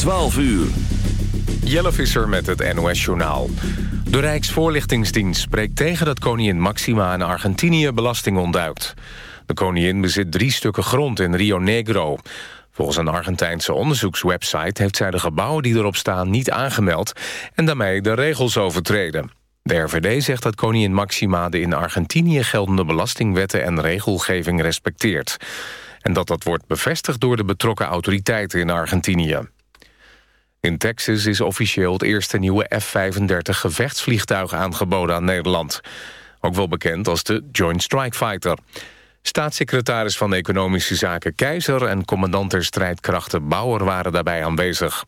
12 uur. Jelle Visser met het NOS-journaal. De Rijksvoorlichtingsdienst spreekt tegen dat koningin Maxima in Argentinië belasting ontduikt. De koningin bezit drie stukken grond in Rio Negro. Volgens een Argentijnse onderzoekswebsite heeft zij de gebouwen die erop staan niet aangemeld... en daarmee de regels overtreden. De RVD zegt dat koningin Maxima de in Argentinië geldende belastingwetten en regelgeving respecteert. En dat dat wordt bevestigd door de betrokken autoriteiten in Argentinië. In Texas is officieel het eerste nieuwe F-35 gevechtsvliegtuig aangeboden aan Nederland. Ook wel bekend als de Joint Strike Fighter. Staatssecretaris van Economische Zaken Keizer... en commandant der strijdkrachten Bauer waren daarbij aanwezig.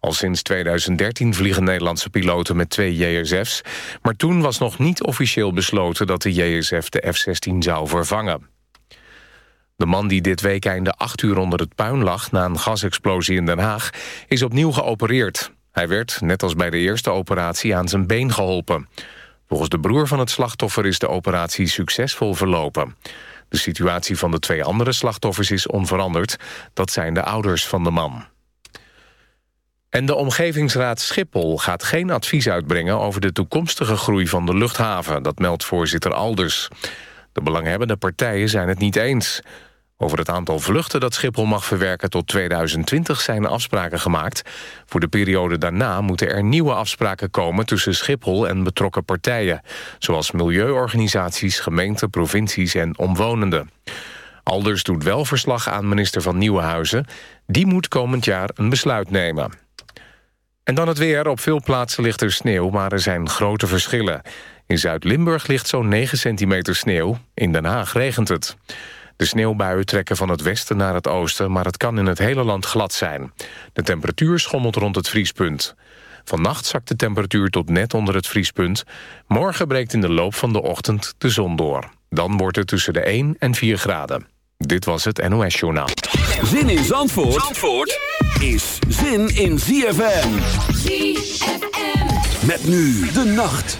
Al sinds 2013 vliegen Nederlandse piloten met twee JSF's... maar toen was nog niet officieel besloten dat de JSF de F-16 zou vervangen. De man die dit weekende acht uur onder het puin lag... na een gasexplosie in Den Haag, is opnieuw geopereerd. Hij werd, net als bij de eerste operatie, aan zijn been geholpen. Volgens de broer van het slachtoffer is de operatie succesvol verlopen. De situatie van de twee andere slachtoffers is onveranderd. Dat zijn de ouders van de man. En de Omgevingsraad Schiphol gaat geen advies uitbrengen... over de toekomstige groei van de luchthaven. Dat meldt voorzitter Alders. De belanghebbende partijen zijn het niet eens. Over het aantal vluchten dat Schiphol mag verwerken tot 2020 zijn afspraken gemaakt. Voor de periode daarna moeten er nieuwe afspraken komen tussen Schiphol en betrokken partijen. Zoals milieuorganisaties, gemeenten, provincies en omwonenden. Alders doet wel verslag aan minister van Nieuwenhuizen. Die moet komend jaar een besluit nemen. En dan het weer. Op veel plaatsen ligt er sneeuw, maar er zijn grote verschillen. In Zuid-Limburg ligt zo'n 9 centimeter sneeuw. In Den Haag regent het. De sneeuwbuien trekken van het westen naar het oosten... maar het kan in het hele land glad zijn. De temperatuur schommelt rond het vriespunt. Vannacht zakt de temperatuur tot net onder het vriespunt. Morgen breekt in de loop van de ochtend de zon door. Dan wordt het tussen de 1 en 4 graden. Dit was het NOS Journaal. Zin in Zandvoort, Zandvoort is zin in ZFM. ZFM. Met nu de nacht.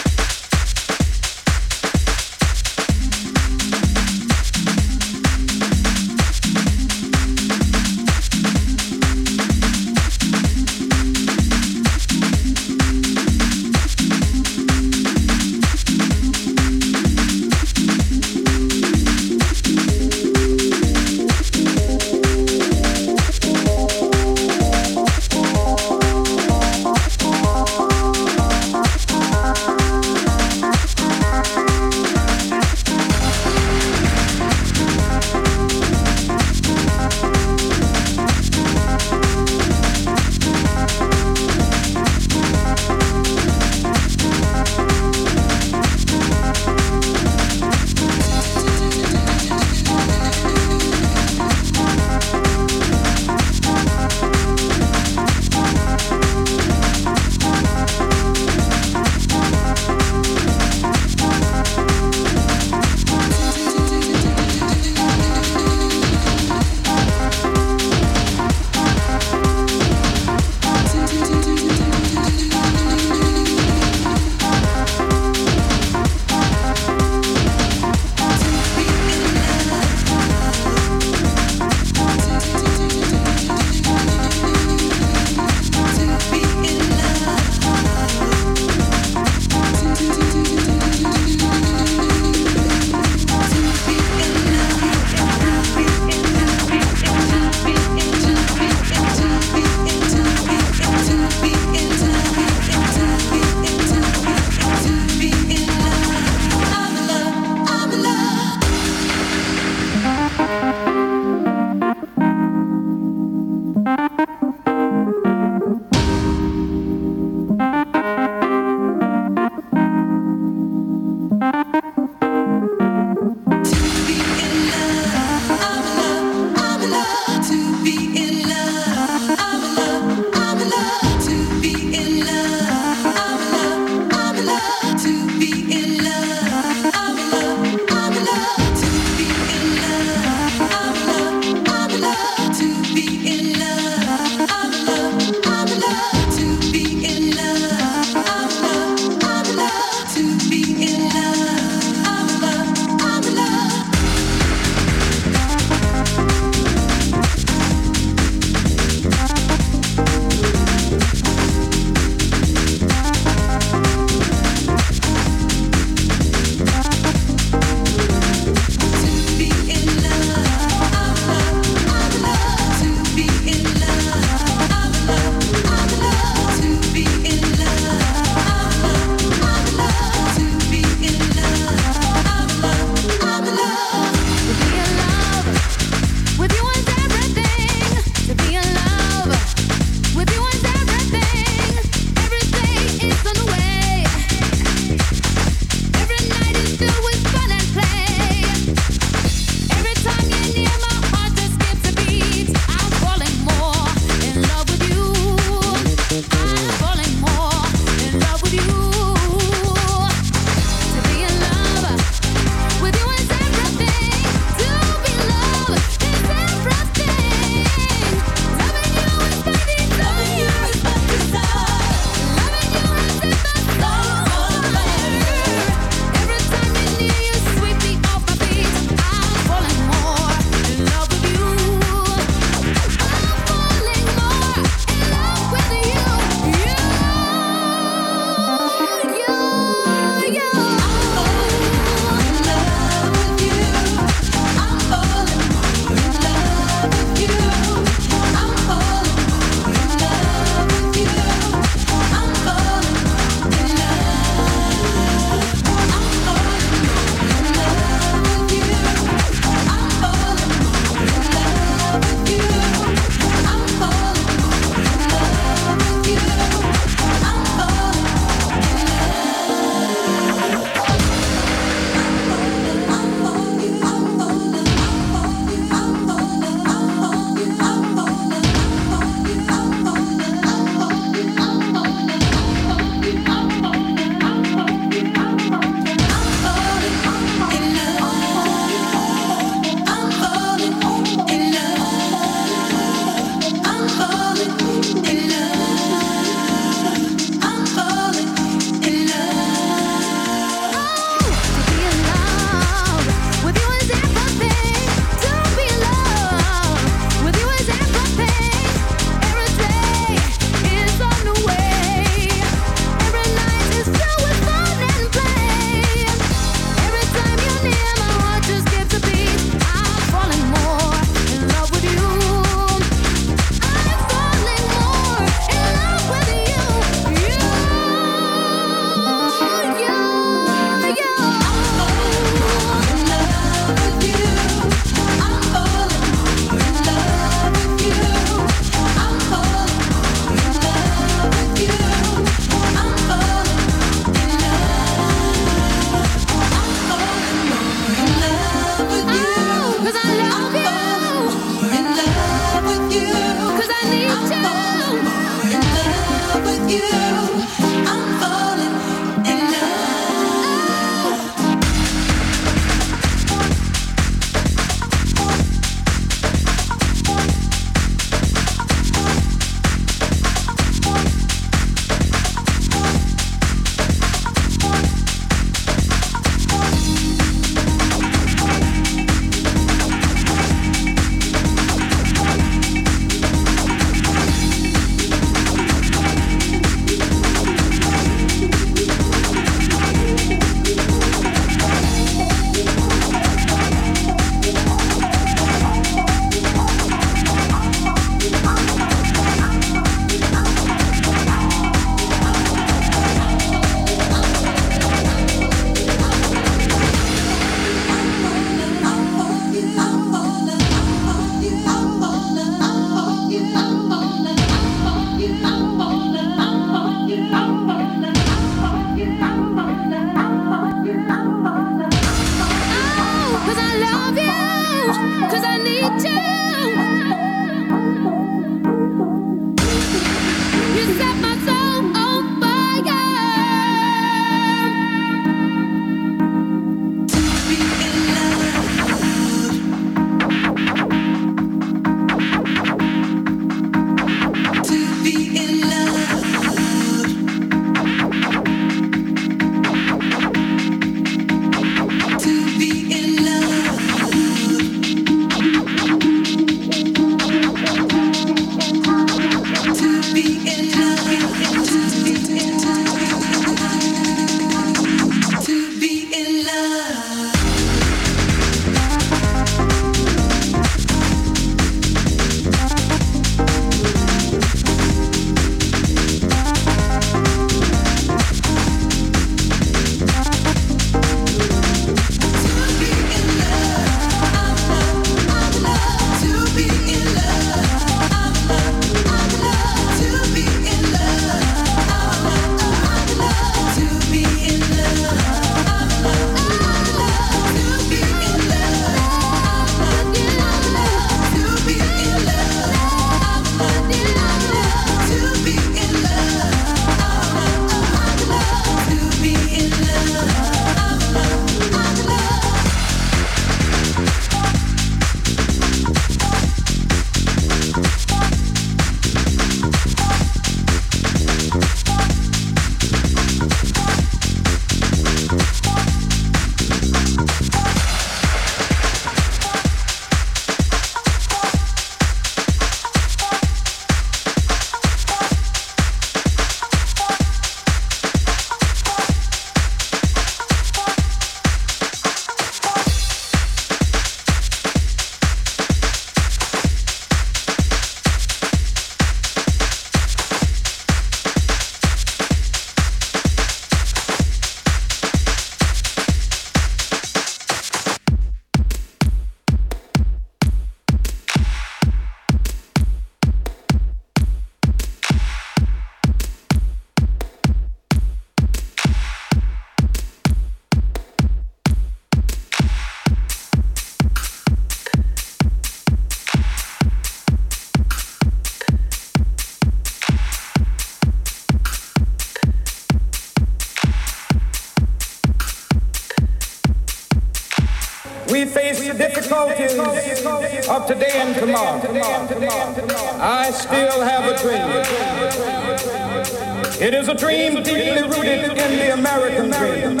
dream deeply rooted in the American dream.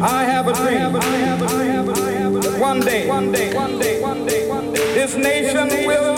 I have a dream that one day, this nation will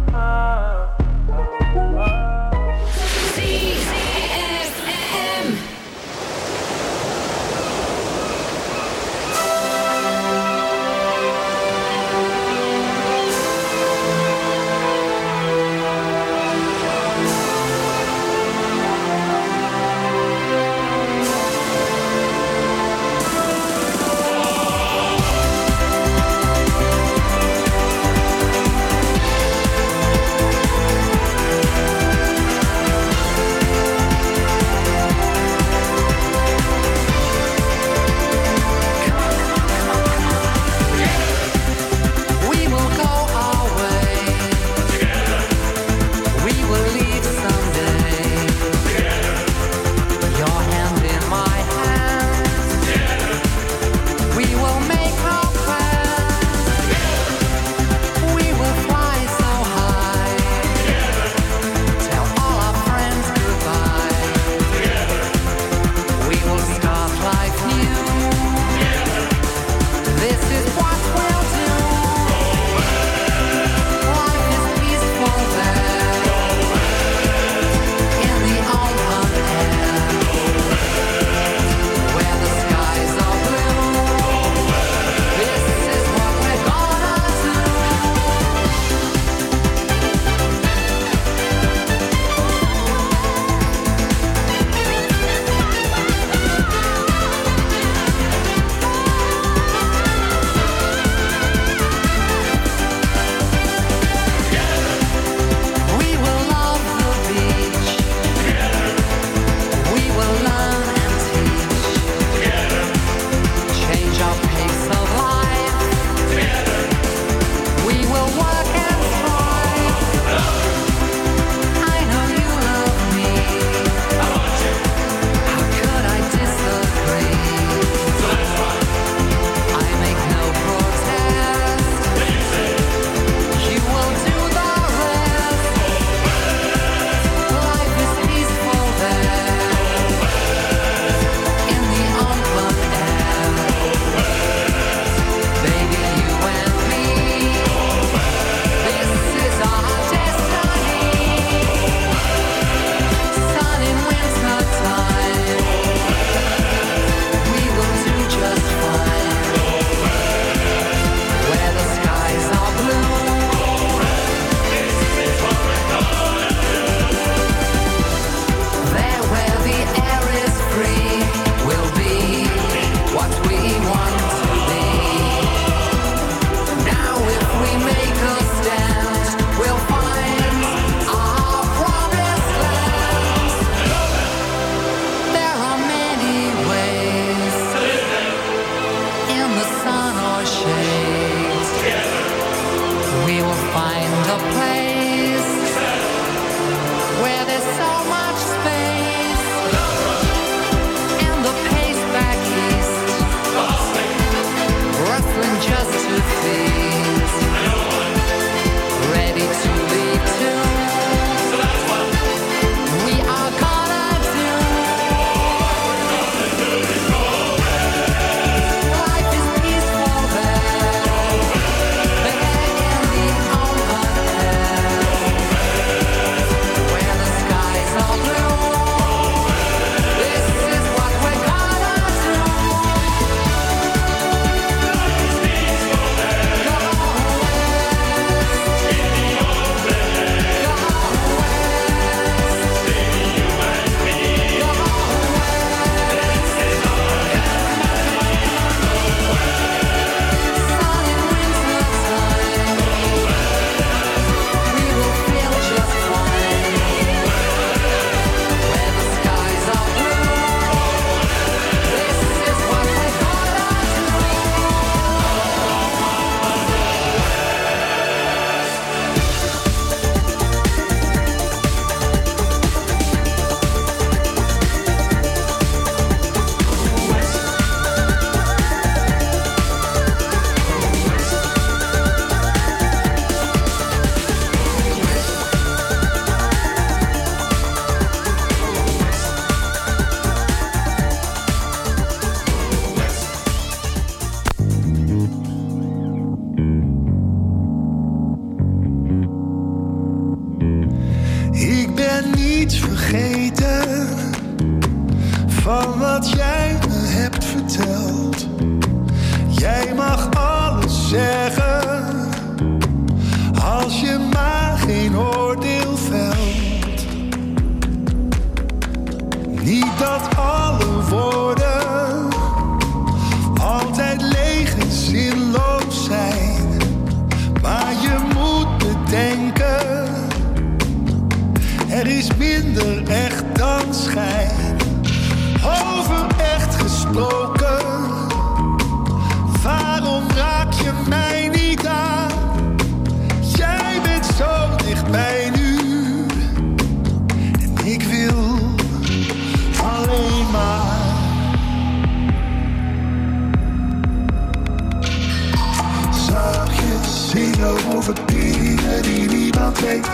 verkeer die niemand weet.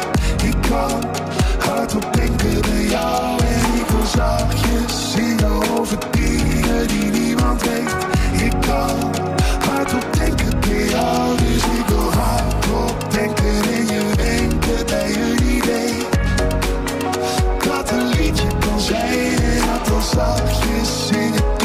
Ik kan hardop denken bij jou en ik wil zachtjes zingen over dingen die niemand weet. Ik kan hardop denken bij jou, dus ik wil hardop denken in je denken bij je idee. Dat een liedje kan zijn en dat dan zachtjes zingen.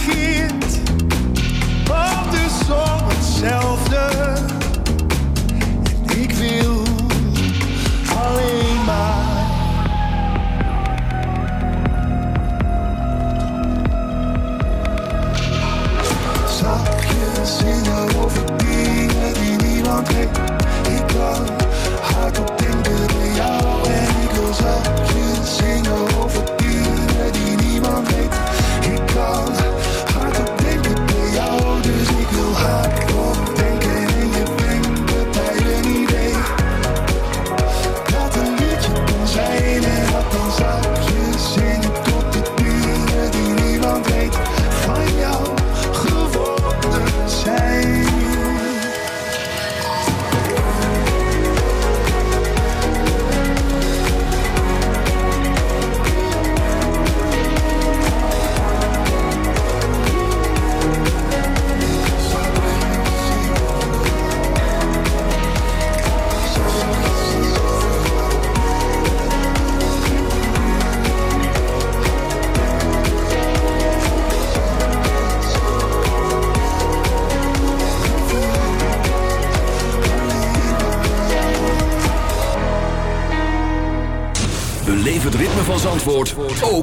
here.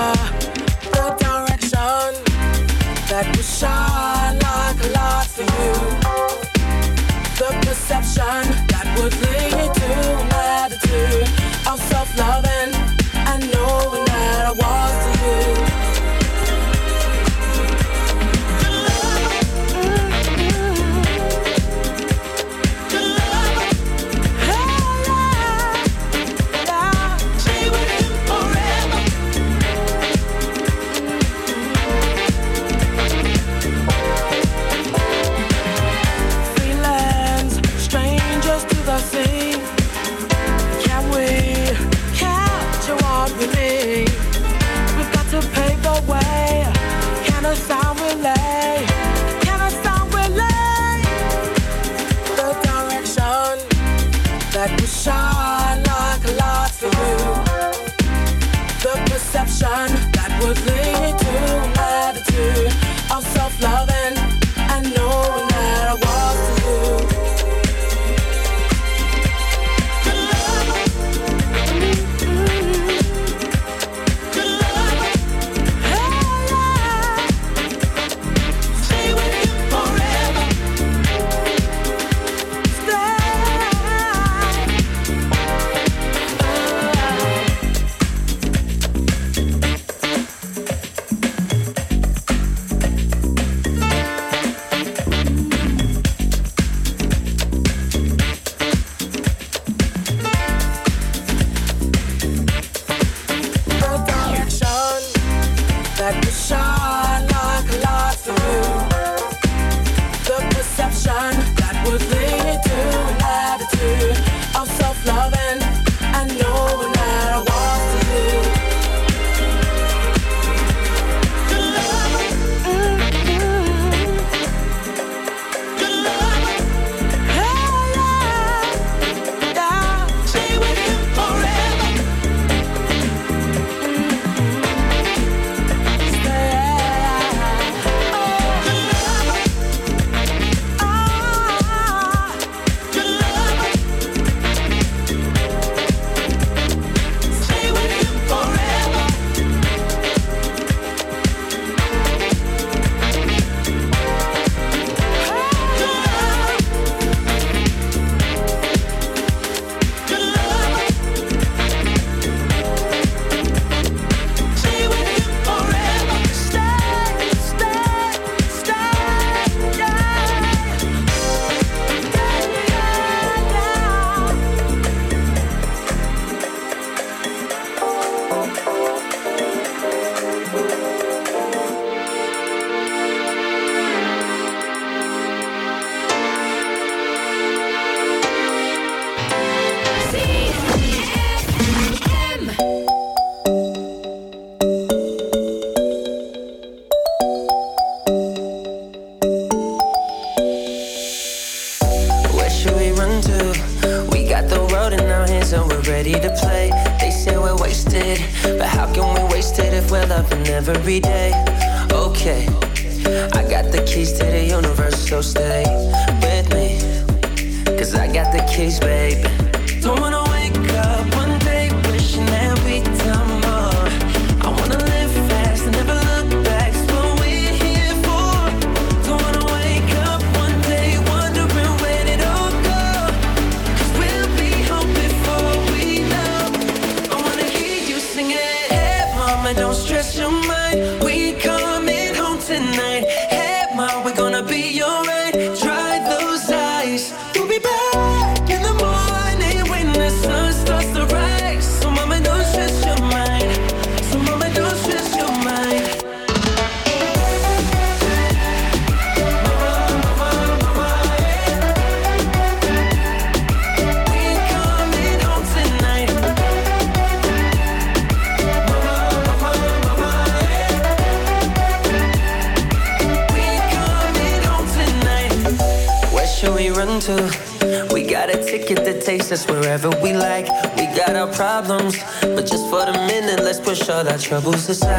the direction that will shine like a light for you. The perception that would lead to an attitude of self-loving. troubles aside.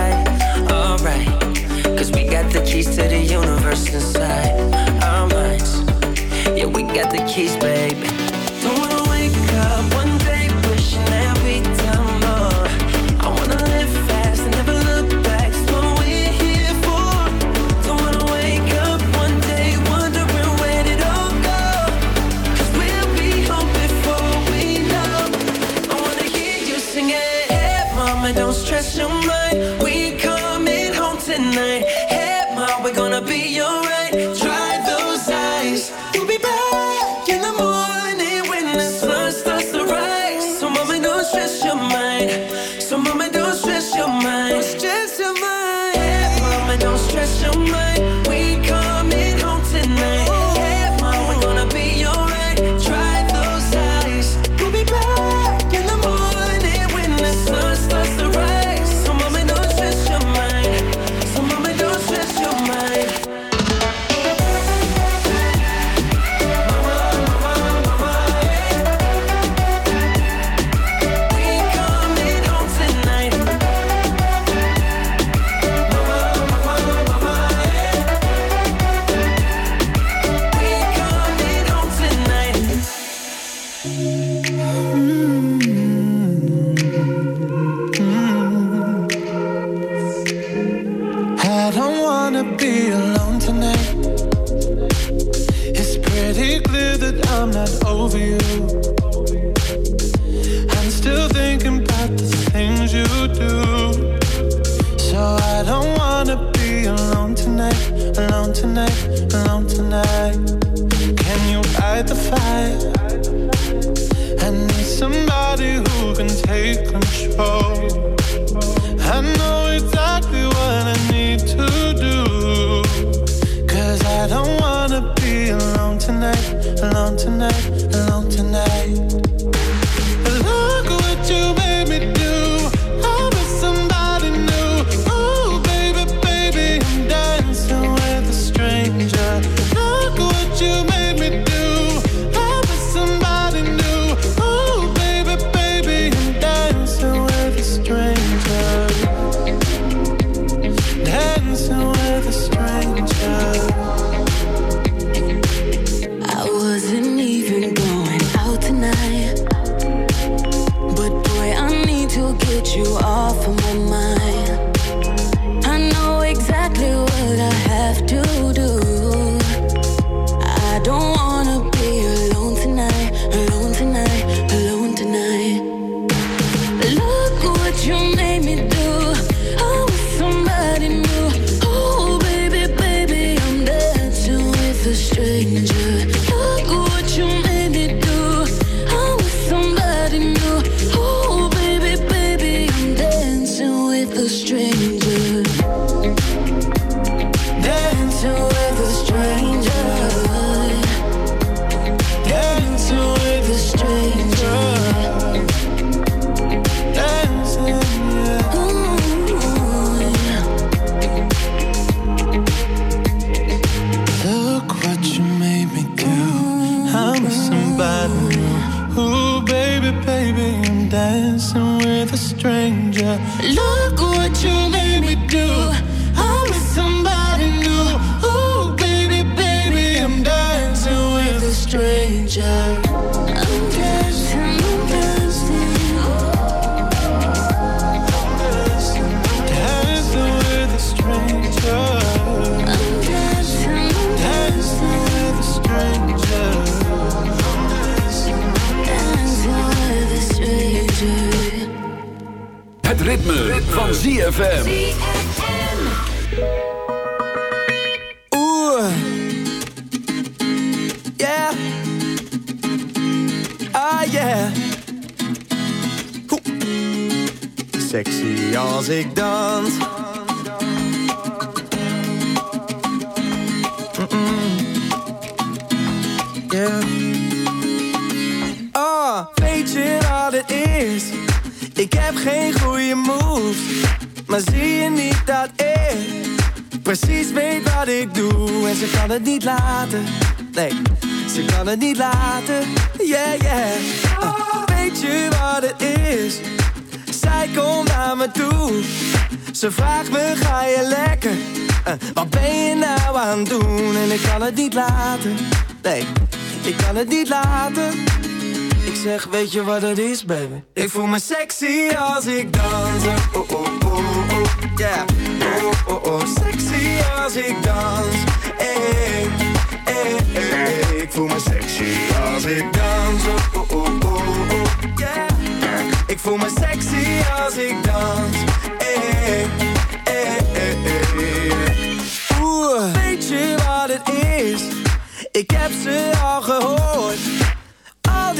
weet je wat het is? Ik heb geen goede moves, maar zie je niet dat ik precies weet wat ik doe? En ze kan het niet laten, nee, ze kan het niet laten, yeah, yeah. Ah, weet je wat het is? Zij komt naar me toe, ze vraagt me ga je lekker? Eh, wat ben je nou aan het doen? En ik kan het niet laten, nee, ik kan het niet laten ik zeg, weet je wat het is, baby? Ik voel me sexy als ik dans. Oh, oh, oh, oh, oh. yeah. Oh, oh, oh, sexy als ik dans. Eh, eh, eh. Ik voel me sexy als ik dans. Oh, oh, oh, oh, yeah. Ik voel me sexy als ik dans. Hey, weet je wat het is? Ik heb ze al gehoord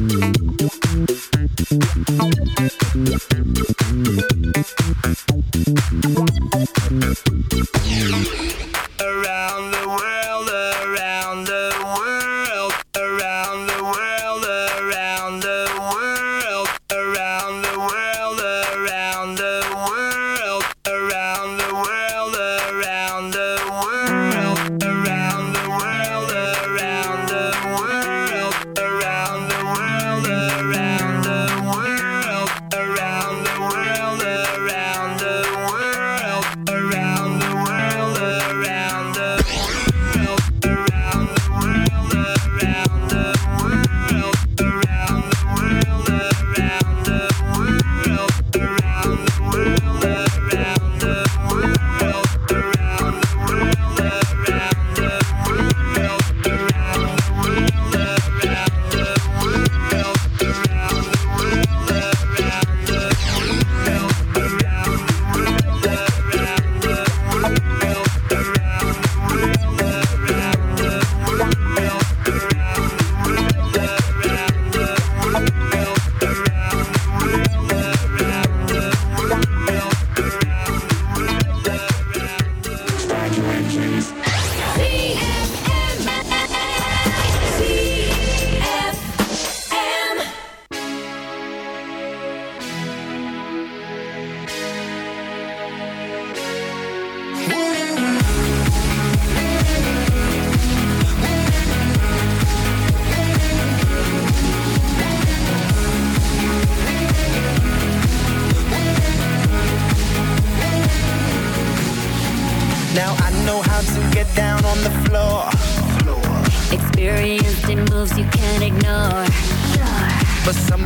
Around